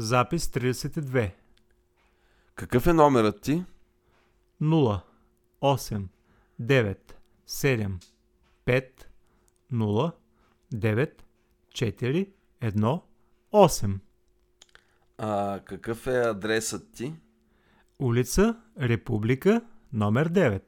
Запис 32. Какъв е номерът ти? 0 8 9 7 5 0 9 4 1 8. А какъв е адресът ти? Улица Република номер 9.